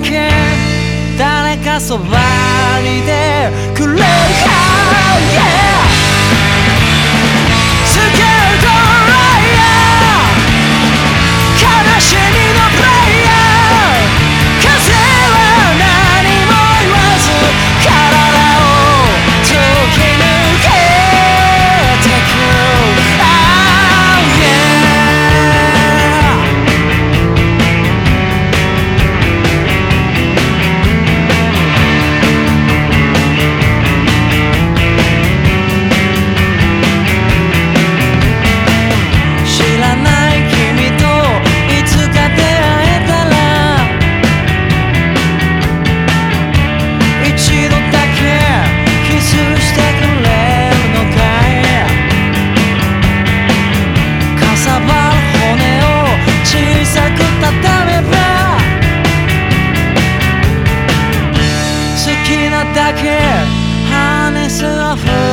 け。誰かそばにいてくれる。I can harness of her